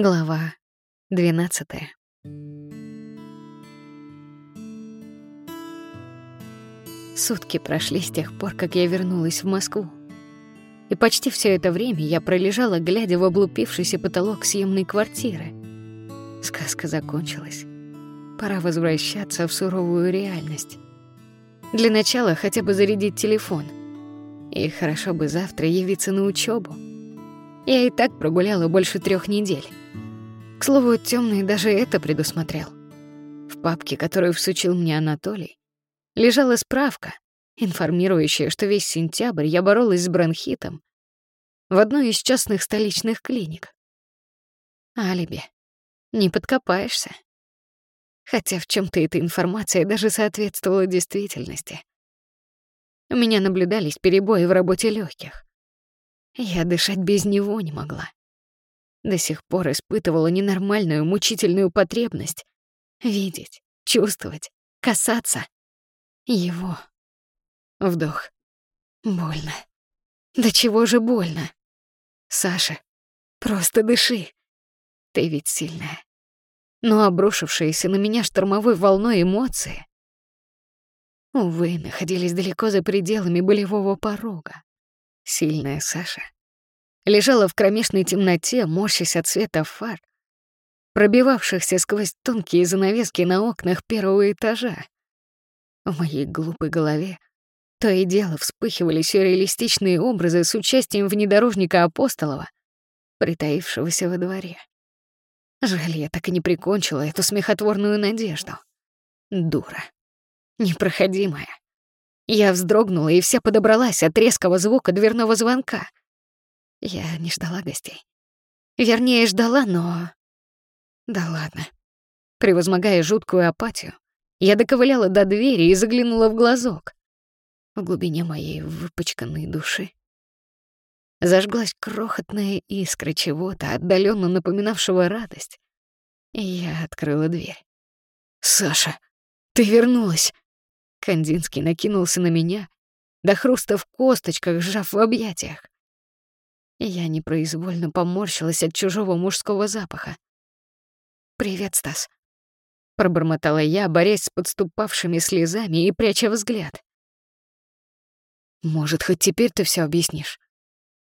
Глава 12. Сутки прошли с тех пор, как я вернулась в Москву. И почти все это время я пролежала, глядя в облупившийся потолок съемной квартиры. Сказка закончилась. Пора возвращаться в суровую реальность. Для начала хотя бы зарядить телефон. И хорошо бы завтра явиться на учебу. Я и так прогуляла больше трех недель. К слову, темный даже это предусмотрел. В папке, которую всучил мне Анатолий, лежала справка, информирующая, что весь сентябрь я боролась с бронхитом в одной из частных столичных клиник. Алиби. Не подкопаешься. Хотя в чем то эта информация даже соответствовала действительности. У меня наблюдались перебои в работе легких. Я дышать без него не могла. До сих пор испытывала ненормальную, мучительную потребность видеть, чувствовать, касаться его. Вдох. Больно. Да чего же больно? Саша, просто дыши. Ты ведь сильная. Но обрушившиеся на меня штормовой волной эмоции, увы, находились далеко за пределами болевого порога. Сильная Саша лежала в кромешной темноте, морщась от света фар, пробивавшихся сквозь тонкие занавески на окнах первого этажа. В моей глупой голове то и дело вспыхивали сюрреалистичные образы с участием внедорожника Апостолова, притаившегося во дворе. Жаль, я так и не прикончила эту смехотворную надежду. Дура. Непроходимая. Я вздрогнула и вся подобралась от резкого звука дверного звонка. Я не ждала гостей. Вернее, ждала, но... Да ладно. Превозмогая жуткую апатию, я доковыляла до двери и заглянула в глазок. В глубине моей выпачканной души зажглась крохотная искра чего-то, отдаленно напоминавшего радость, и я открыла дверь. «Саша, ты вернулась!» Кандинский накинулся на меня, до хруста в косточках, сжав в объятиях. Я непроизвольно поморщилась от чужого мужского запаха. «Привет, Стас», — пробормотала я, борясь с подступавшими слезами и пряча взгляд. «Может, хоть теперь ты все объяснишь?»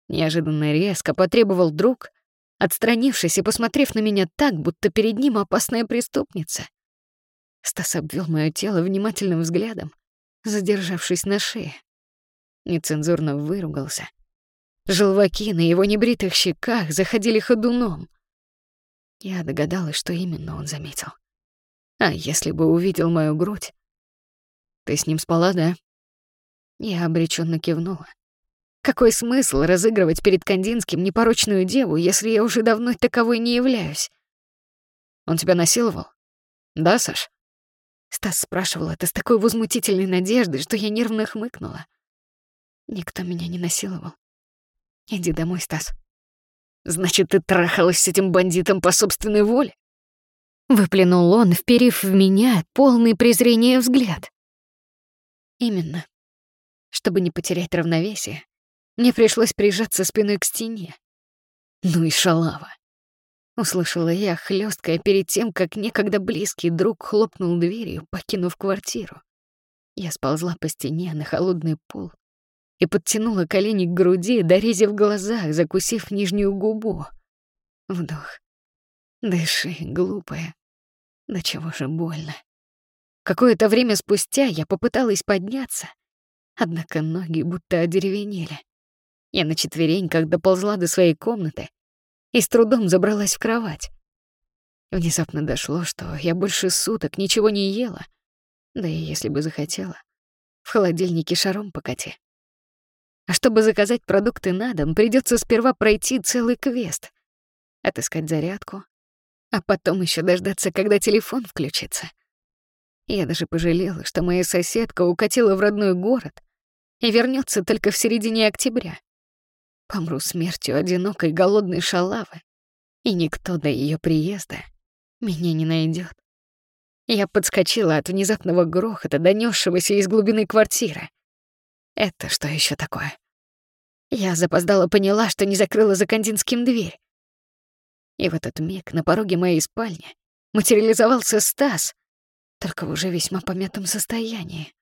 Неожиданно резко потребовал друг, отстранившись и посмотрев на меня так, будто перед ним опасная преступница. Стас обвел моё тело внимательным взглядом, задержавшись на шее. Нецензурно выругался — Желваки на его небритых щеках заходили ходуном. Я догадалась, что именно он заметил. А если бы увидел мою грудь? Ты с ним спала, да? Я обреченно кивнула. Какой смысл разыгрывать перед Кандинским непорочную деву, если я уже давно таковой не являюсь? Он тебя насиловал? Да, Саш? Стас спрашивал это с такой возмутительной надеждой, что я нервно хмыкнула. Никто меня не насиловал. Иди домой, Стас. Значит, ты трахалась с этим бандитом по собственной воле? Выплюнул он, вперив в меня полный презрения взгляд. Именно. Чтобы не потерять равновесие, мне пришлось прижаться спиной к стене. Ну и шалава. Услышала я, хлёсткая перед тем, как некогда близкий друг хлопнул дверью, покинув квартиру. Я сползла по стене на холодный пол и подтянула колени к груди, дорезив глазах, закусив нижнюю губу. Вдох. Дыши, глупая. Да чего же больно. Какое-то время спустя я попыталась подняться, однако ноги будто одеревенели. Я на четвереньках доползла до своей комнаты и с трудом забралась в кровать. Внезапно дошло, что я больше суток ничего не ела, да и если бы захотела, в холодильнике шаром покати. А чтобы заказать продукты на дом, придется сперва пройти целый квест. Отыскать зарядку, а потом еще дождаться, когда телефон включится. Я даже пожалела, что моя соседка укатила в родной город и вернется только в середине октября. Помру смертью одинокой голодной шалавы, и никто до ее приезда меня не найдет. Я подскочила от внезапного грохота, донесшегося из глубины квартиры. Это что еще такое? Я запоздала поняла, что не закрыла за Кандинским дверь. И в этот миг на пороге моей спальни материализовался Стас, только в уже весьма помятом состоянии.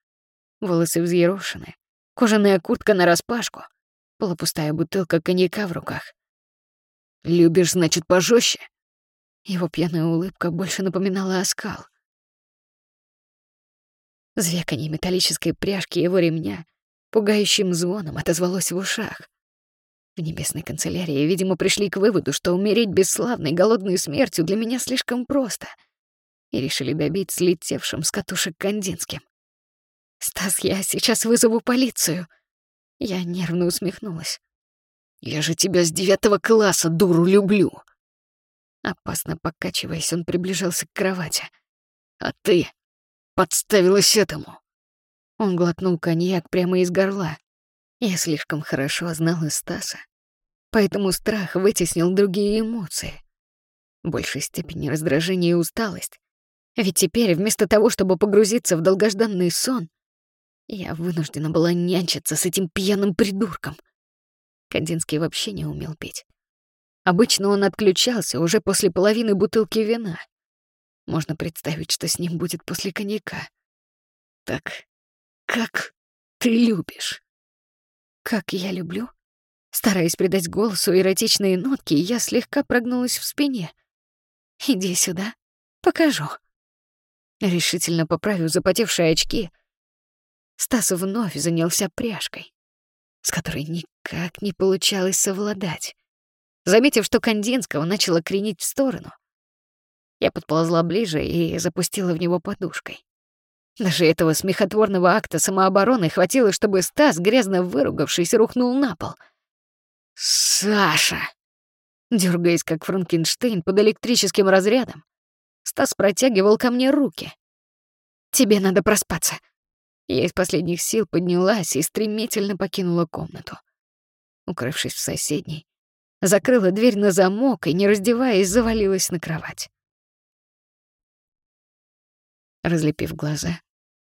Волосы взъерошены, кожаная куртка нараспашку, полупустая бутылка коньяка в руках. «Любишь, значит, пожестче?» Его пьяная улыбка больше напоминала оскал. Звяканье металлической пряжки его ремня пугающим звоном отозвалось в ушах. В небесной канцелярии, видимо, пришли к выводу, что умереть бесславной голодной смертью для меня слишком просто, и решили добить слетевшим с катушек Кандинским. «Стас, я сейчас вызову полицию!» Я нервно усмехнулась. «Я же тебя с девятого класса, дуру, люблю!» Опасно покачиваясь, он приближался к кровати. «А ты подставилась этому!» Он глотнул коньяк прямо из горла. Я слишком хорошо знала Стаса, поэтому страх вытеснил другие эмоции. Большей степени раздражение и усталость. Ведь теперь, вместо того, чтобы погрузиться в долгожданный сон, я вынуждена была нянчиться с этим пьяным придурком. Кандинский вообще не умел пить. Обычно он отключался уже после половины бутылки вина. Можно представить, что с ним будет после коньяка. Так, как ты любишь? Как я люблю? Стараясь придать голосу эротичные нотки, я слегка прогнулась в спине. «Иди сюда, покажу». Решительно поправив запотевшие очки, Стас вновь занялся пряжкой, с которой никак не получалось совладать. Заметив, что Кандинского начала кренить в сторону, я подползла ближе и запустила в него подушкой. Даже этого смехотворного акта самообороны хватило, чтобы Стас, грязно выругавшись, рухнул на пол. «Саша!» Дёргаясь, как Франкенштейн под электрическим разрядом, Стас протягивал ко мне руки. «Тебе надо проспаться». Я из последних сил поднялась и стремительно покинула комнату. Укрывшись в соседней, закрыла дверь на замок и, не раздеваясь, завалилась на кровать. Разлепив глаза,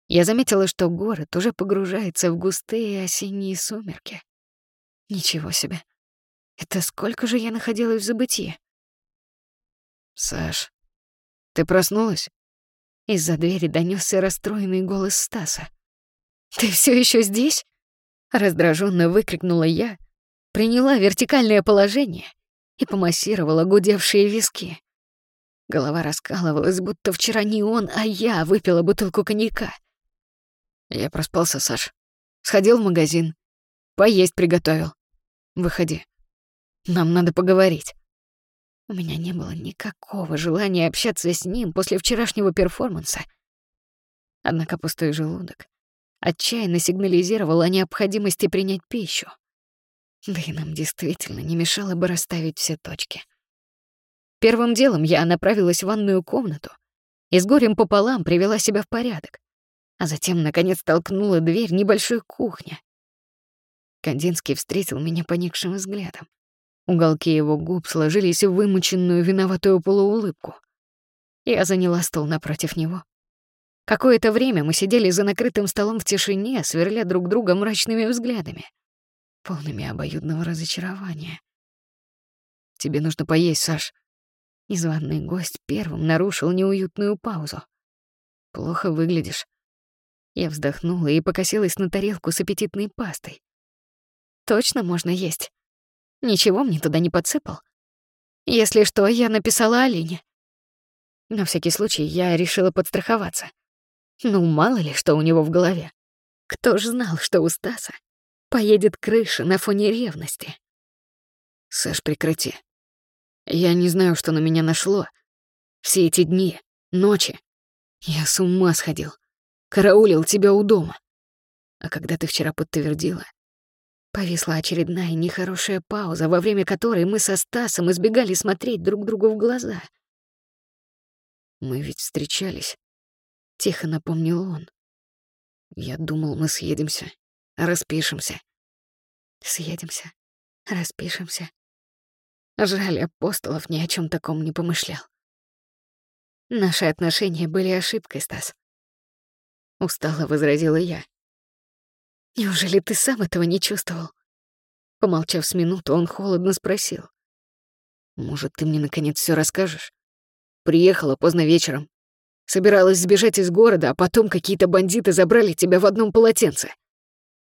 я заметила, что город уже погружается в густые осенние сумерки. Ничего себе. Это сколько же я находилась в забытии? «Саш, ты проснулась?» Из-за двери донесся расстроенный голос Стаса. «Ты все еще здесь?» Раздраженно выкрикнула я, приняла вертикальное положение и помассировала гудевшие виски. Голова раскалывалась, будто вчера не он, а я выпила бутылку коньяка. Я проспался, Саш. Сходил в магазин. Поесть приготовил. Выходи. Нам надо поговорить. У меня не было никакого желания общаться с ним после вчерашнего перформанса. Однако пустой желудок отчаянно сигнализировал о необходимости принять пищу. Да и нам действительно не мешало бы расставить все точки. Первым делом я направилась в ванную комнату и с горем пополам привела себя в порядок, а затем, наконец, толкнула дверь небольшой кухни. Кандинский встретил меня поникшим взглядом. Уголки его губ сложились в вымученную виноватую полуулыбку. Я заняла стол напротив него. Какое-то время мы сидели за накрытым столом в тишине, сверля друг друга мрачными взглядами, полными обоюдного разочарования. «Тебе нужно поесть, Саш», Незваный гость первым нарушил неуютную паузу. «Плохо выглядишь». Я вздохнула и покосилась на тарелку с аппетитной пастой. «Точно можно есть? Ничего мне туда не подсыпал? Если что, я написала Алине». На всякий случай я решила подстраховаться. Ну, мало ли, что у него в голове. Кто ж знал, что у Стаса поедет крыша на фоне ревности? «Саш, прекрати», я не знаю, что на меня нашло. Все эти дни, ночи. Я с ума сходил. Караулил тебя у дома. А когда ты вчера подтвердила, повисла очередная нехорошая пауза, во время которой мы со Стасом избегали смотреть друг другу в глаза. Мы ведь встречались. Тихо напомнил он. Я думал, мы съедемся, распишемся. Съедемся, распишемся. Жаль, Апостолов ни о чем таком не помышлял. Наши отношения были ошибкой, Стас. Устало возразила я. Неужели ты сам этого не чувствовал? Помолчав с минуту, он холодно спросил. Может, ты мне наконец все расскажешь? Приехала поздно вечером. Собиралась сбежать из города, а потом какие-то бандиты забрали тебя в одном полотенце.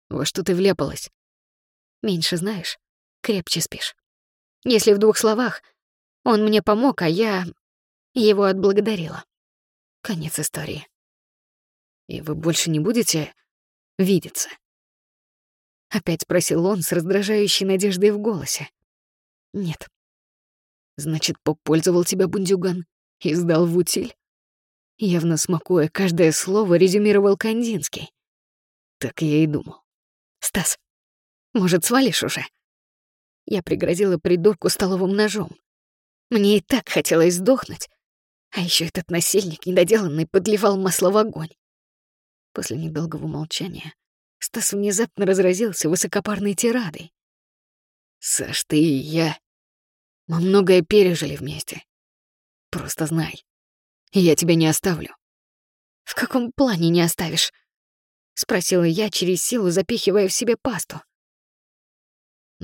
Во что ты вляпалась? Меньше знаешь, крепче спишь. Если в двух словах, он мне помог, а я его отблагодарила. Конец истории. И вы больше не будете видеться? Опять спросил он с раздражающей надеждой в голосе. Нет. Значит, попользовал тебя бундюган и сдал в утиль? Явно смакуя каждое слово, резюмировал Кандинский. Так я и думал. Стас, может, свалишь уже? Я пригрозила придурку столовым ножом. Мне и так хотелось сдохнуть, а еще этот насильник недоделанный подливал масло в огонь. После недолгого молчания Стас внезапно разразился высокопарной тирадой. «Саш, ты и я. Мы многое пережили вместе. Просто знай, я тебя не оставлю». «В каком плане не оставишь?» — спросила я через силу, запихивая в себе пасту.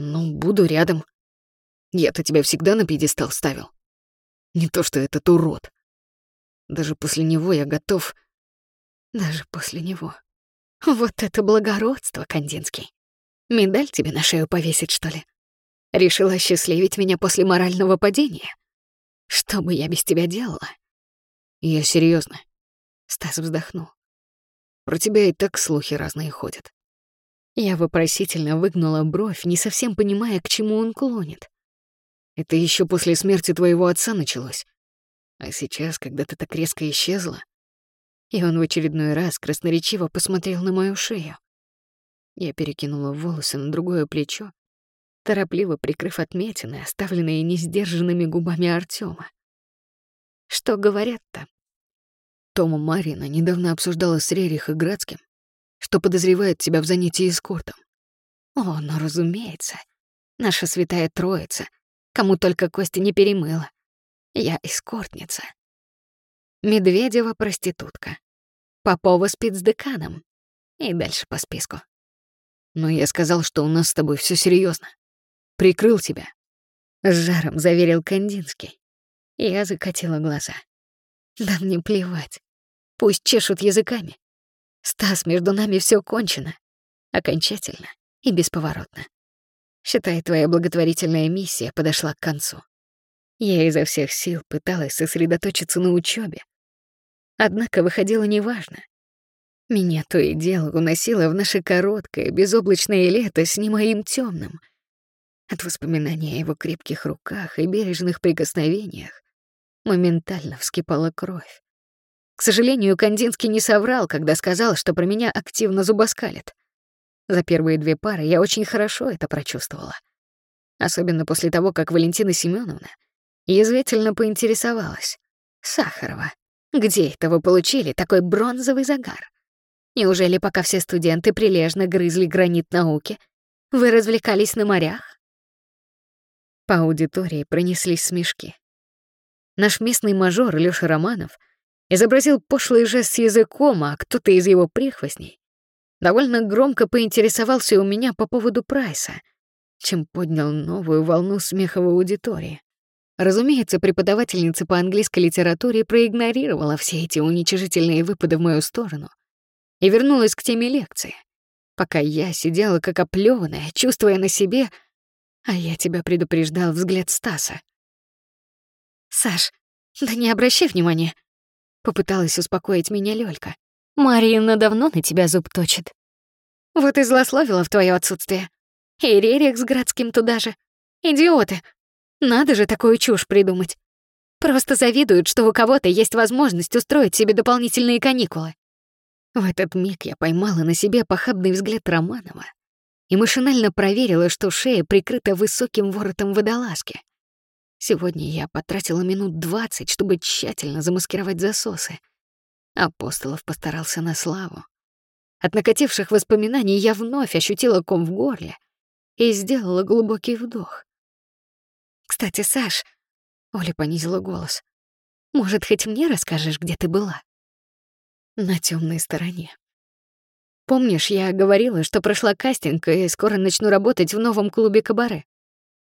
«Ну, буду рядом. Я-то тебя всегда на пьедестал ставил. Не то что этот урод. Даже после него я готов... Даже после него. Вот это благородство, Кандинский. Медаль тебе на шею повесить, что ли? Решила счастливить меня после морального падения? Что бы я без тебя делала? Я серьезно. Стас вздохнул. Про тебя и так слухи разные ходят. Я вопросительно выгнула бровь, не совсем понимая, к чему он клонит. Это еще после смерти твоего отца началось. А сейчас, когда ты так резко исчезла, и он в очередной раз красноречиво посмотрел на мою шею. Я перекинула волосы на другое плечо, торопливо прикрыв отметины, оставленные несдержанными губами Артема. Что говорят-то? Тома Марина недавно обсуждала с Рерих и Градским, что подозревает тебя в занятии эскортом. О, ну разумеется. Наша святая троица, кому только кости не перемыла. Я эскортница. Медведева проститутка. Попова спецдеканом. И дальше по списку. Но я сказал, что у нас с тобой все серьезно. Прикрыл тебя. С жаром заверил Кандинский. Я закатила глаза. Да мне плевать. Пусть чешут языками. Стас, между нами все кончено. Окончательно и бесповоротно. Считай, твоя благотворительная миссия подошла к концу. Я изо всех сил пыталась сосредоточиться на учебе. Однако выходило неважно. Меня то и дело уносило в наше короткое, безоблачное лето с моим темным. От воспоминания о его крепких руках и бережных прикосновениях моментально вскипала кровь. К сожалению, Кандинский не соврал, когда сказал, что про меня активно зубоскалит. За первые две пары я очень хорошо это прочувствовала. Особенно после того, как Валентина Семеновна язвительно поинтересовалась. «Сахарова, где это вы получили такой бронзовый загар? Неужели пока все студенты прилежно грызли гранит науки, вы развлекались на морях?» По аудитории пронеслись смешки. Наш местный мажор Лёша Романов изобразил пошлый жест с языком, а кто-то из его прихвостней довольно громко поинтересовался у меня по поводу Прайса, чем поднял новую волну смеха в аудитории. Разумеется, преподавательница по английской литературе проигнорировала все эти уничижительные выпады в мою сторону и вернулась к теме лекции, пока я сидела как оплёванная, чувствуя на себе, а я тебя предупреждал взгляд Стаса. «Саш, да не обращай внимания», — попыталась успокоить меня Лёлька. «Марина давно на тебя зуб точит. Вот и злословила в твое отсутствие. И Рерик с Градским туда же. Идиоты, надо же такую чушь придумать. Просто завидуют, что у кого-то есть возможность устроить себе дополнительные каникулы. В этот миг я поймала на себе похабный взгляд Романова и машинально проверила, что шея прикрыта высоким воротом водолазки. Сегодня я потратила минут двадцать, чтобы тщательно замаскировать засосы. Апостолов постарался на славу. От накативших воспоминаний я вновь ощутила ком в горле и сделала глубокий вдох. «Кстати, Саш...» — Оля понизила голос. «Может, хоть мне расскажешь, где ты была?» «На темной стороне. Помнишь, я говорила, что прошла кастинг и скоро начну работать в новом клубе кабаре?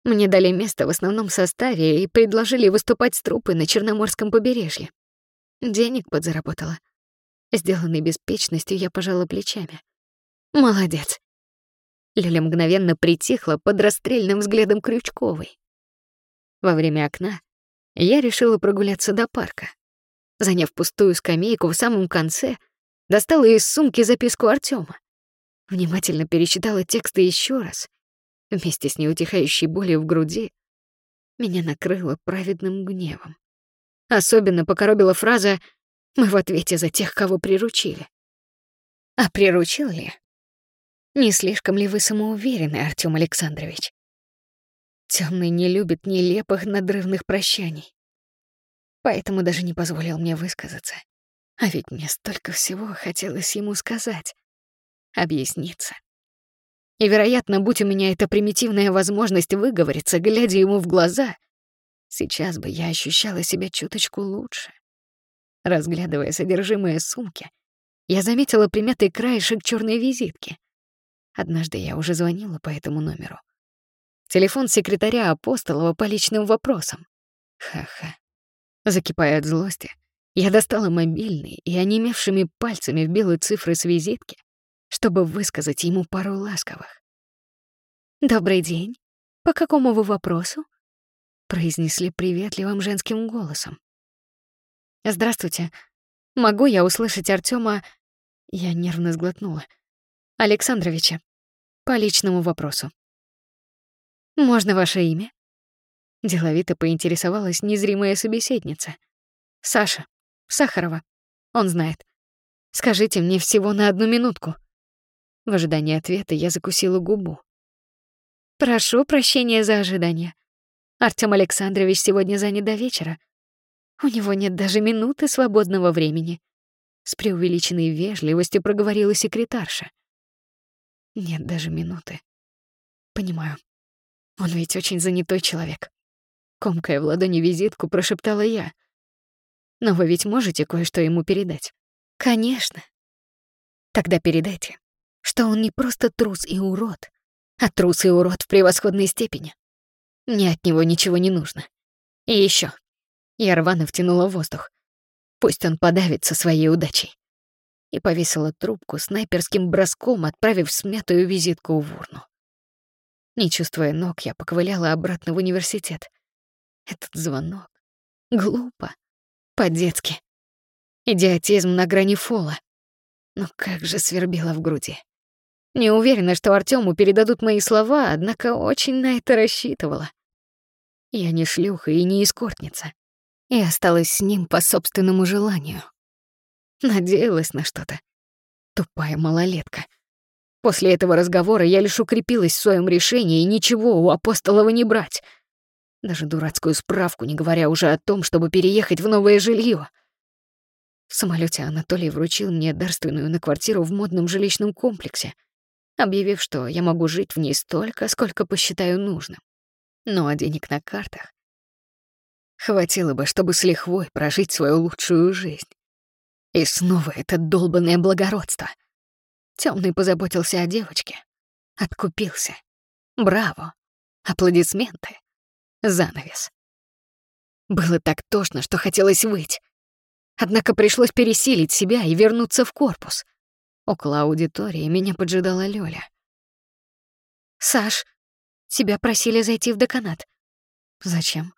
Мне дали место в основном составе и предложили выступать с труппой на Черноморском побережье. Денег подзаработала. Сделанной беспечностью я пожала плечами. Молодец. Лёля мгновенно притихла под расстрельным взглядом Крючковой. Во время окна я решила прогуляться до парка. Заняв пустую скамейку в самом конце, достала из сумки записку Артёма. Внимательно перечитала тексты еще раз. Вместе с неутихающей болью в груди меня накрыло праведным гневом. Особенно покоробила фраза «Мы в ответе за тех, кого приручили». А приручил ли? Не слишком ли вы самоуверены, Артём Александрович? Тёмный не любит нелепых надрывных прощаний. Поэтому даже не позволил мне высказаться. А ведь мне столько всего хотелось ему сказать. Объясниться. И, вероятно, будь у меня эта примитивная возможность выговориться, глядя ему в глаза, сейчас бы я ощущала себя чуточку лучше. Разглядывая содержимое сумки, я заметила примятый краешек чёрной визитки. Однажды я уже звонила по этому номеру. Телефон секретаря Апостолова по личным вопросам. Ха-ха. Закипая от злости, я достала мобильный и онемевшими пальцами вбила цифры с визитки, чтобы высказать ему пару ласковых. «Добрый день. По какому вы вопросу?» произнесли приветливым женским голосом. «Здравствуйте. Могу я услышать Артёма...» Я нервно сглотнула. «Александровича. По личному вопросу». «Можно ваше имя?» Деловито поинтересовалась незримая собеседница. «Саша. Сахарова. Он знает. Скажите мне всего на одну минутку». В ожидании ответа я закусила губу. «Прошу прощения за ожидание. Артём Александрович сегодня занят до вечера. У него нет даже минуты свободного времени». С преувеличенной вежливостью проговорила секретарша. «Нет даже минуты. Понимаю. Он ведь очень занятой человек. Комкая в ладони визитку, прошептала я. Но вы ведь можете кое-что ему передать? Конечно. Тогда передайте, что он не просто трус и урод, а трус и урод в превосходной степени. Мне от него ничего не нужно. И еще. Я рвано втянула воздух. Пусть он подавится своей удачей. И повесила трубку снайперским броском, отправив смятую визитку в урну. Не чувствуя ног, я поковыляла обратно в университет. Этот звонок. Глупо. По-детски. Идиотизм на грани фола. Но как же свербило в груди. Не уверена, что Артёму передадут мои слова, однако очень на это рассчитывала. Я не шлюха и не эскортница. И осталась с ним по собственному желанию. Надеялась на что-то. Тупая малолетка. После этого разговора я лишь укрепилась в своем решении и ничего у Апостолова не брать. Даже дурацкую справку, не говоря уже о том, чтобы переехать в новое жилье. В самолете Анатолий вручил мне дарственную на квартиру в модном жилищном комплексе, объявив, что я могу жить в ней столько, сколько посчитаю нужным. Ну а денег на картах хватило бы, чтобы с лихвой прожить свою лучшую жизнь. И снова это долбанное благородство — Темный позаботился о девочке. Откупился. Браво. Аплодисменты. Занавес. Было так тошно, что хотелось выть. Однако пришлось пересилить себя и вернуться в корпус. Около аудитории меня поджидала Лёля. «Саш, тебя просили зайти в деканат». «Зачем?»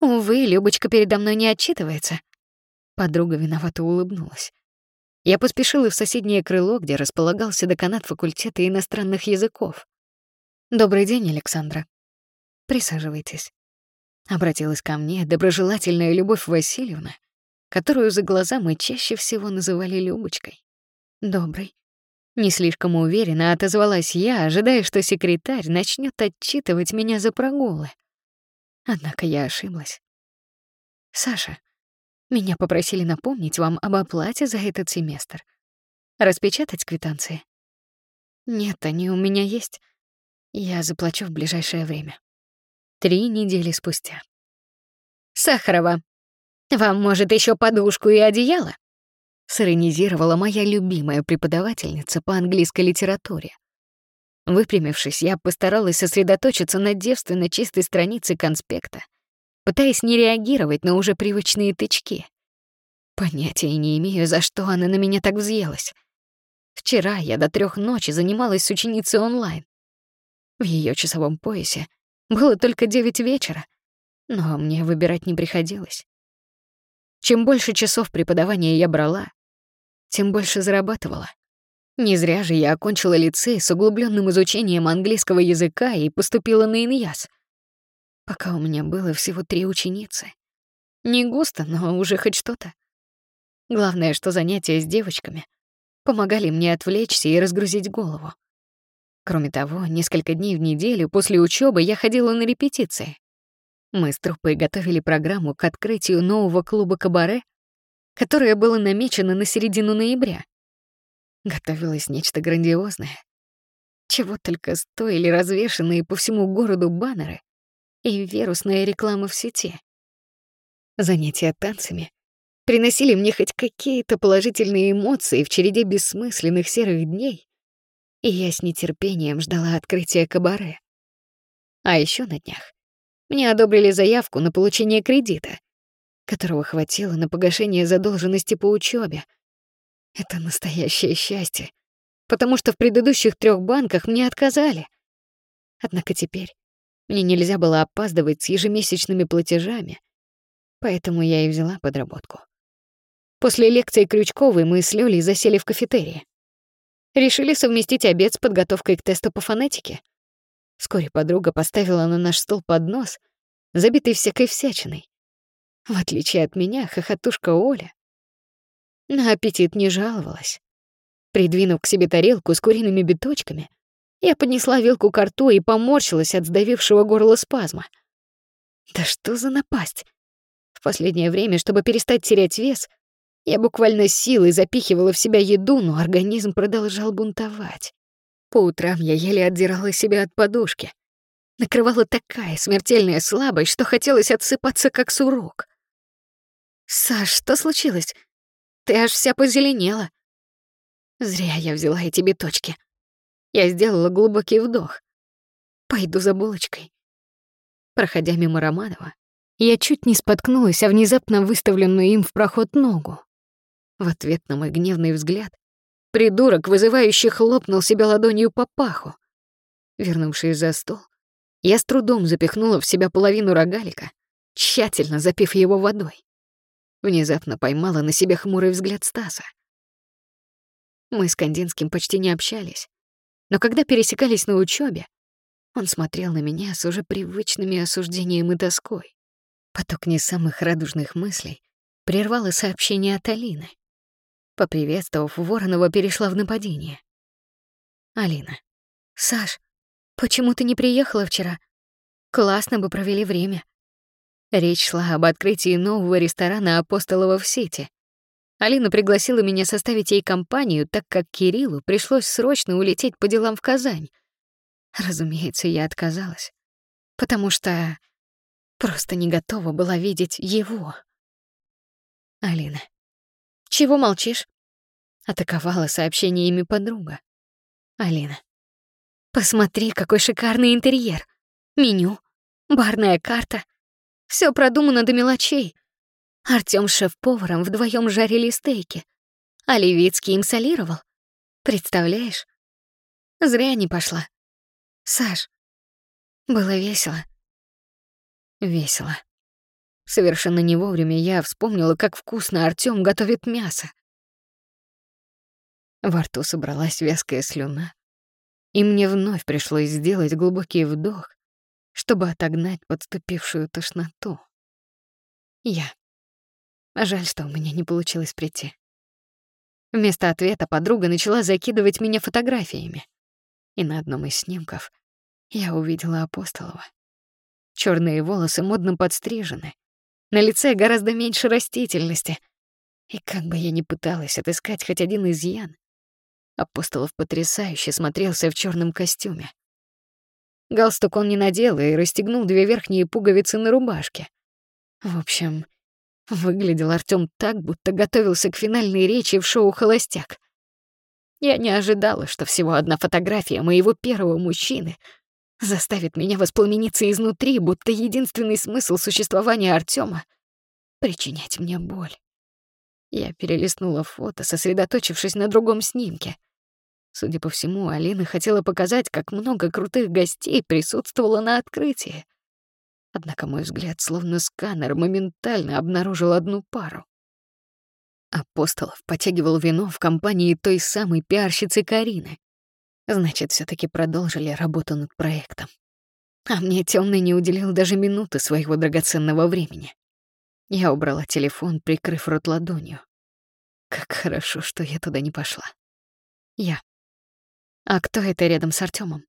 «Увы, Любочка передо мной не отчитывается». Подруга виновато улыбнулась. Я поспешила в соседнее крыло, где располагался деканат факультета иностранных языков. «Добрый день, Александра. Присаживайтесь». Обратилась ко мне доброжелательная Любовь Васильевна, которую за глаза мы чаще всего называли Любочкой. «Добрый». Не слишком уверенно отозвалась я, ожидая, что секретарь начнет отчитывать меня за прогулы. Однако я ошиблась. «Саша, меня попросили напомнить вам об оплате за этот семестр. Распечатать квитанции? Нет, они у меня есть. Я заплачу в ближайшее время. Три недели спустя. Сахарова, вам, может, еще подушку и одеяло? Сиронизировала моя любимая преподавательница по английской литературе. Выпрямившись, я постаралась сосредоточиться на девственно чистой странице конспекта, пытаясь не реагировать на уже привычные тычки. Понятия не имею, за что она на меня так взъелась. Вчера я до трех ночи занималась с ученицей онлайн. В ее часовом поясе было только девять вечера, но мне выбирать не приходилось. Чем больше часов преподавания я брала, тем больше зарабатывала. Не зря же я окончила лицей с углубленным изучением английского языка и поступила на ИНЯС. Пока у меня было всего три ученицы. Не густо, но уже хоть что-то. Главное, что занятия с девочками помогали мне отвлечься и разгрузить голову. Кроме того, несколько дней в неделю после учебы я ходила на репетиции. Мы с труппой готовили программу к открытию нового клуба «Кабаре», которое было намечено на середину ноября. Готовилось нечто грандиозное. Чего только стоили развешанные по всему городу баннеры и вирусная реклама в сети. Занятия танцами приносили мне хоть какие-то положительные эмоции в череде бессмысленных серых дней, и я с нетерпением ждала открытия кабаре. А еще на днях мне одобрили заявку на получение кредита, которого хватило на погашение задолженности по учебе, это настоящее счастье, потому что в предыдущих трех банках мне отказали. Однако теперь мне нельзя было опаздывать с ежемесячными платежами, поэтому я и взяла подработку. После лекции Крючковой мы с Лёлей засели в кафетерии. Решили совместить обед с подготовкой к тесту по фонетике. Вскоре подруга поставила на наш стол поднос, забитый всякой всячиной. В отличие от меня, хохотушка Оля на аппетит не жаловалась. Придвинув к себе тарелку с куриными биточками, я поднесла вилку к рту и поморщилась от сдавившего горло спазма. Да что за напасть? В последнее время, чтобы перестать терять вес, я буквально силой запихивала в себя еду, но организм продолжал бунтовать. По утрам я еле отдирала себя от подушки. Накрывала такая смертельная слабость, что хотелось отсыпаться, как сурок. «Саш, что случилось? Ты аж вся позеленела. Зря я взяла эти биточки. Я сделала глубокий вдох. Пойду за булочкой. Проходя мимо Романова, я чуть не споткнулась о внезапно выставленную им в проход ногу. В ответ на мой гневный взгляд придурок, вызывающий, хлопнул себя ладонью по паху. Вернувшись за стол, я с трудом запихнула в себя половину рогалика, тщательно запив его водой. Внезапно поймала на себе хмурый взгляд Стаса. Мы с Кандинским почти не общались, но когда пересекались на учебе, он смотрел на меня с уже привычными осуждением и тоской. Поток не самых радужных мыслей прервало сообщение от Алины. Поприветствовав, Воронова перешла в нападение. «Алина, Саш, почему ты не приехала вчера? Классно бы провели время. Речь шла об открытии нового ресторана Апостолова в Сити. Алина пригласила меня составить ей компанию, так как Кириллу пришлось срочно улететь по делам в Казань. Разумеется, я отказалась, потому что просто не готова была видеть его. Алина, чего молчишь? Атаковала сообщениями подруга. Алина, посмотри, какой шикарный интерьер. Меню, барная карта — все продумано до мелочей. Артём с шеф-поваром вдвоем жарили стейки, а Левицкий им солировал. Представляешь? Зря не пошла. Саш, было весело. Весело. Совершенно не вовремя я вспомнила, как вкусно Артём готовит мясо. Во рту собралась вязкая слюна, и мне вновь пришлось сделать глубокий вдох, чтобы отогнать подступившую тошноту. Я. Жаль, что у меня не получилось прийти. Вместо ответа подруга начала закидывать меня фотографиями. И на одном из снимков я увидела Апостолова. Черные волосы модно подстрижены. На лице гораздо меньше растительности. И как бы я ни пыталась отыскать хоть один изъян, Апостолов потрясающе смотрелся в черном костюме. Галстук он не надел и расстегнул две верхние пуговицы на рубашке. В общем, выглядел Артём так, будто готовился к финальной речи в шоу «Холостяк». Я не ожидала, что всего одна фотография моего первого мужчины заставит меня воспламениться изнутри, будто единственный смысл существования Артема — причинять мне боль. Я перелистнула фото, сосредоточившись на другом снимке. Судя по всему, Алина хотела показать, как много крутых гостей присутствовало на открытии. Однако мой взгляд, словно сканер, моментально обнаружил одну пару. Апостолов потягивал вино в компании той самой пиарщицы Карины. Значит, все таки продолжили работу над проектом. А мне темный не уделил даже минуты своего драгоценного времени. Я убрала телефон, прикрыв рот ладонью. Как хорошо, что я туда не пошла. Я. А кто это рядом с Артемом?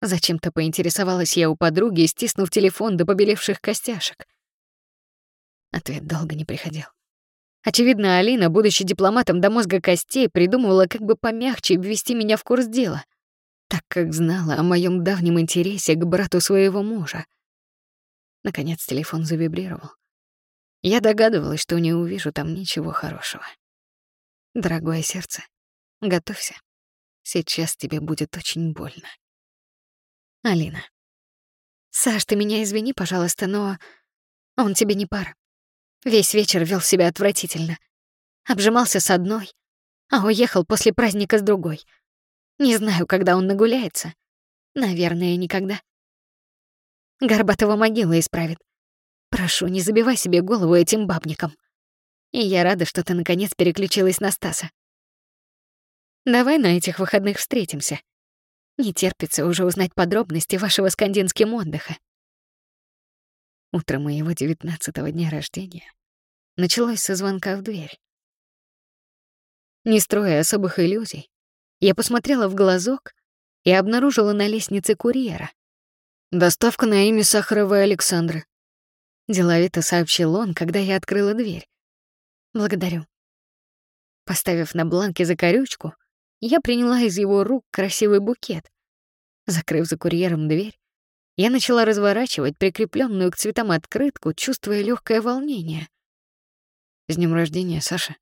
Зачем-то поинтересовалась я у подруги, стиснув телефон до побелевших костяшек. Ответ долго не приходил. Очевидно, Алина, будучи дипломатом до мозга костей, придумывала, как бы помягче ввести меня в курс дела, так как знала о моем давнем интересе к брату своего мужа. Наконец телефон завибрировал. Я догадывалась, что не увижу там ничего хорошего. Дорогое сердце, готовься. Сейчас тебе будет очень больно. Алина. Саш, ты меня извини, пожалуйста, но он тебе не пара. Весь вечер вел себя отвратительно. Обжимался с одной, а уехал после праздника с другой. Не знаю, когда он нагуляется. Наверное, никогда. Горбатого могила исправит. Прошу, не забивай себе голову этим бабником. И я рада, что ты наконец переключилась на Стаса. Давай на этих выходных встретимся. Не терпится уже узнать подробности вашего скандинским отдыха. Утро моего девятнадцатого дня рождения началось со звонка в дверь. Не строя особых иллюзий, я посмотрела в глазок и обнаружила на лестнице курьера. «Доставка на имя Сахаровой Александры», — деловито сообщил он, когда я открыла дверь. «Благодарю». Поставив на бланке закорючку, я приняла из его рук красивый букет. Закрыв за курьером дверь, я начала разворачивать прикрепленную к цветам открытку, чувствуя легкое волнение. С днем рождения, Саша.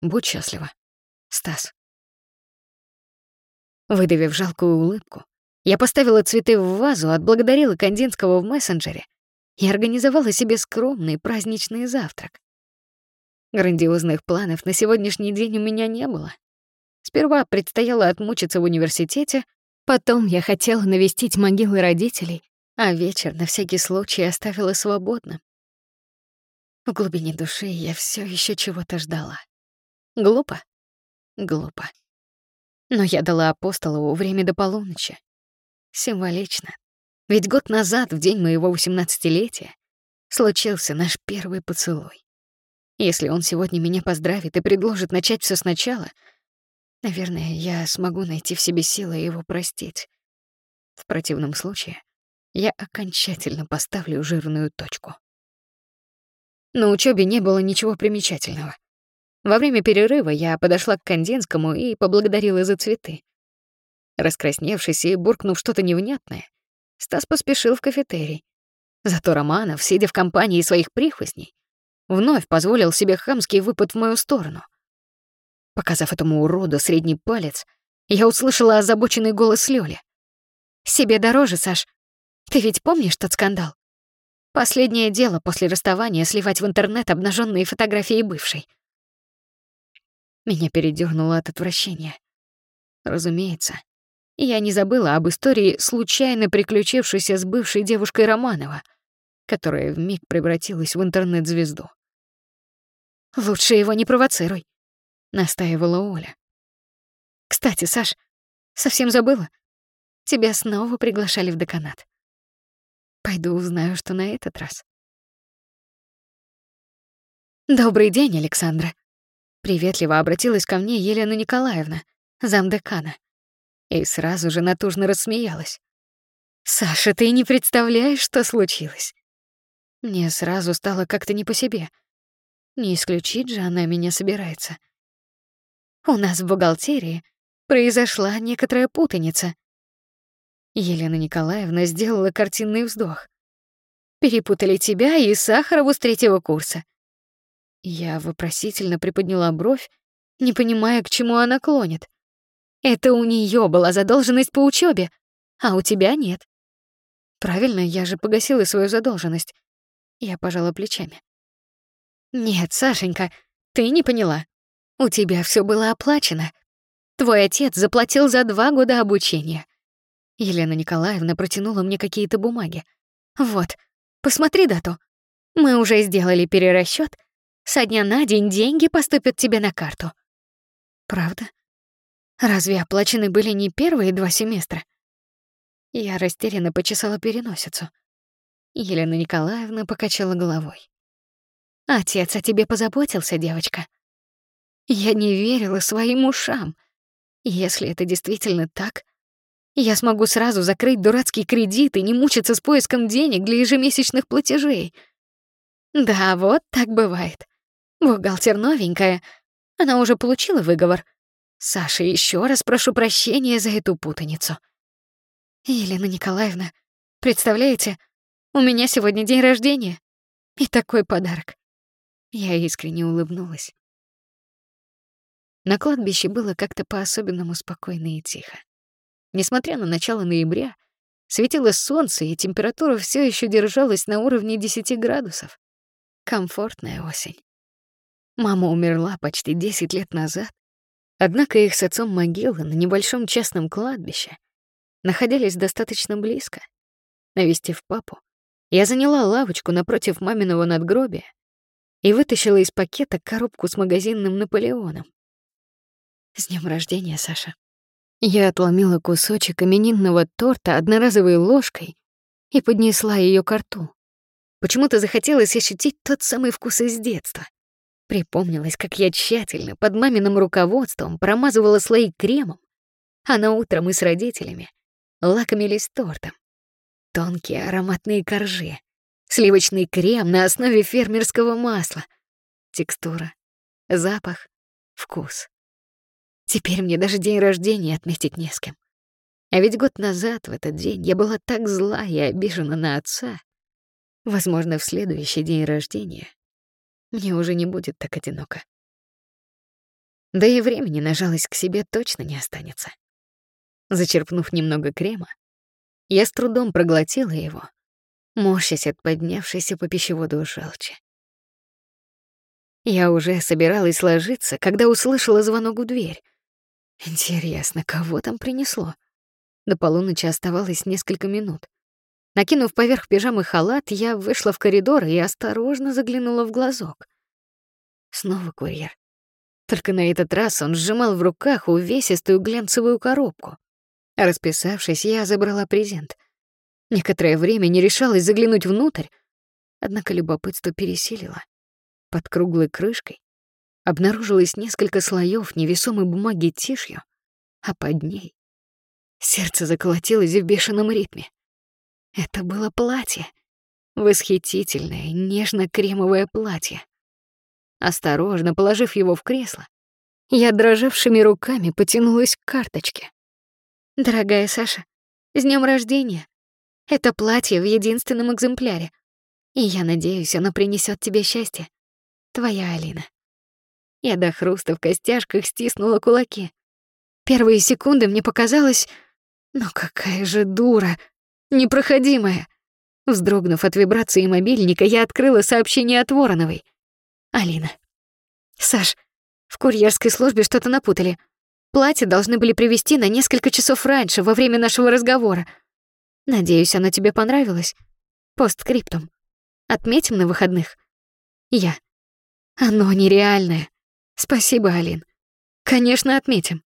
Будь счастлива. Стас. Выдавив жалкую улыбку, я поставила цветы в вазу, отблагодарила Кандинского в мессенджере и организовала себе скромный праздничный завтрак. Грандиозных планов на сегодняшний день у меня не было. Сперва предстояло отмучиться в университете, потом я хотела навестить могилы родителей, а вечер на всякий случай оставила свободным. В глубине души я все еще чего-то ждала. Глупо? Глупо. Но я дала апостолову время до полуночи. Символично. Ведь год назад, в день моего восемнадцатилетия, случился наш первый поцелуй. Если он сегодня меня поздравит и предложит начать все сначала, наверное, я смогу найти в себе силы его простить. В противном случае я окончательно поставлю жирную точку. На учебе не было ничего примечательного. Во время перерыва я подошла к Кандинскому и поблагодарила за цветы. Раскрасневшись и буркнув что-то невнятное, Стас поспешил в кафетерий. Зато Романов, сидя в компании своих прихвостней, вновь позволил себе хамский выпад в мою сторону. Показав этому уроду средний палец, я услышала озабоченный голос Лёли. «Себе дороже, Саш. Ты ведь помнишь тот скандал?» Последнее дело после расставания сливать в интернет обнаженные фотографии бывшей. Меня передёрнуло от отвращения. Разумеется, я не забыла об истории, случайно приключившейся с бывшей девушкой Романова, которая вмиг превратилась в интернет-звезду. «Лучше его не провоцируй», — настаивала Оля. «Кстати, Саш, совсем забыла. Тебя снова приглашали в деканат. Пойду узнаю, что на этот раз. «Добрый день, Александра!» Приветливо обратилась ко мне Елена Николаевна, замдекана. И сразу же натужно рассмеялась. «Саша, ты не представляешь, что случилось!» Мне сразу стало как-то не по себе. Не исключить же она меня собирается. У нас в бухгалтерии произошла некоторая путаница. Елена Николаевна сделала картинный вздох. Перепутали тебя и Сахарову с третьего курса. Я вопросительно приподняла бровь, не понимая, к чему она клонит. Это у нее была задолженность по учебе, а у тебя нет. Правильно, я же погасила свою задолженность. Я пожала плечами. Нет, Сашенька, ты не поняла. У тебя все было оплачено. Твой отец заплатил за два года обучения. Елена Николаевна протянула мне какие-то бумаги. Вот, посмотри дату. Мы уже сделали перерасчет. Со дня на день деньги поступят тебе на карту. Правда? Разве оплачены были не первые два семестра? Я растерянно почесала переносицу. Елена Николаевна покачала головой. Отец о тебе позаботился, девочка. Я не верила своим ушам. Если это действительно так, я смогу сразу закрыть дурацкий кредит и не мучиться с поиском денег для ежемесячных платежей. Да, вот так бывает. Бухгалтер новенькая, она уже получила выговор. Саша, еще раз прошу прощения за эту путаницу. Елена Николаевна, представляете, у меня сегодня день рождения. И такой подарок. Я искренне улыбнулась. На кладбище было как-то по-особенному спокойно и тихо. Несмотря на начало ноября, светило солнце, и температура все еще держалась на уровне 10 градусов. Комфортная осень. Мама умерла почти 10 лет назад, однако их с отцом могилы на небольшом частном кладбище находились достаточно близко. Навестив папу, я заняла лавочку напротив маминого надгробия и вытащила из пакета коробку с магазинным Наполеоном. С днем рождения, Саша. Я отломила кусочек именинного торта одноразовой ложкой и поднесла ее к рту. Почему-то захотелось ощутить тот самый вкус из детства. Припомнилось, как я тщательно под маминым руководством промазывала слои кремом, а на утро мы с родителями лакомились тортом. Тонкие ароматные коржи, сливочный крем на основе фермерского масла, текстура, запах, вкус. Теперь мне даже день рождения отметить не с кем. А ведь год назад в этот день я была так зла и обижена на отца. Возможно, в следующий день рождения мне уже не будет так одиноко. Да и времени на жалость к себе точно не останется. Зачерпнув немного крема, я с трудом проглотила его, морщась от поднявшейся по пищеводу желчи. Я уже собиралась ложиться, когда услышала звонок у дверь. Интересно, кого там принесло? До полуночи оставалось несколько минут. Накинув поверх пижамы халат, я вышла в коридор и осторожно заглянула в глазок. Снова курьер. Только на этот раз он сжимал в руках увесистую глянцевую коробку. Расписавшись, я забрала презент. Некоторое время не решалась заглянуть внутрь, однако любопытство пересилило. Под круглой крышкой обнаружилось несколько слоев невесомой бумаги тишью, а под ней сердце заколотилось в бешеном ритме. Это было платье. Восхитительное, нежно-кремовое платье. Осторожно положив его в кресло, я дрожавшими руками потянулась к карточке. «Дорогая Саша, с днем рождения! Это платье в единственном экземпляре, и я надеюсь, оно принесет тебе счастье. Твоя Алина». Я до хруста в костяшках стиснула кулаки. Первые секунды мне показалось... Ну какая же дура! Непроходимая! Вздрогнув от вибрации мобильника, я открыла сообщение от Вороновой. Алина. «Саш, в курьерской службе что-то напутали. Платье должны были привезти на несколько часов раньше, во время нашего разговора. Надеюсь, оно тебе понравилось. Постскриптум. Отметим на выходных. Я. Оно нереальное. Спасибо, Алин. Конечно, отметим.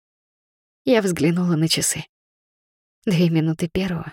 Я взглянула на часы. Две минуты первого.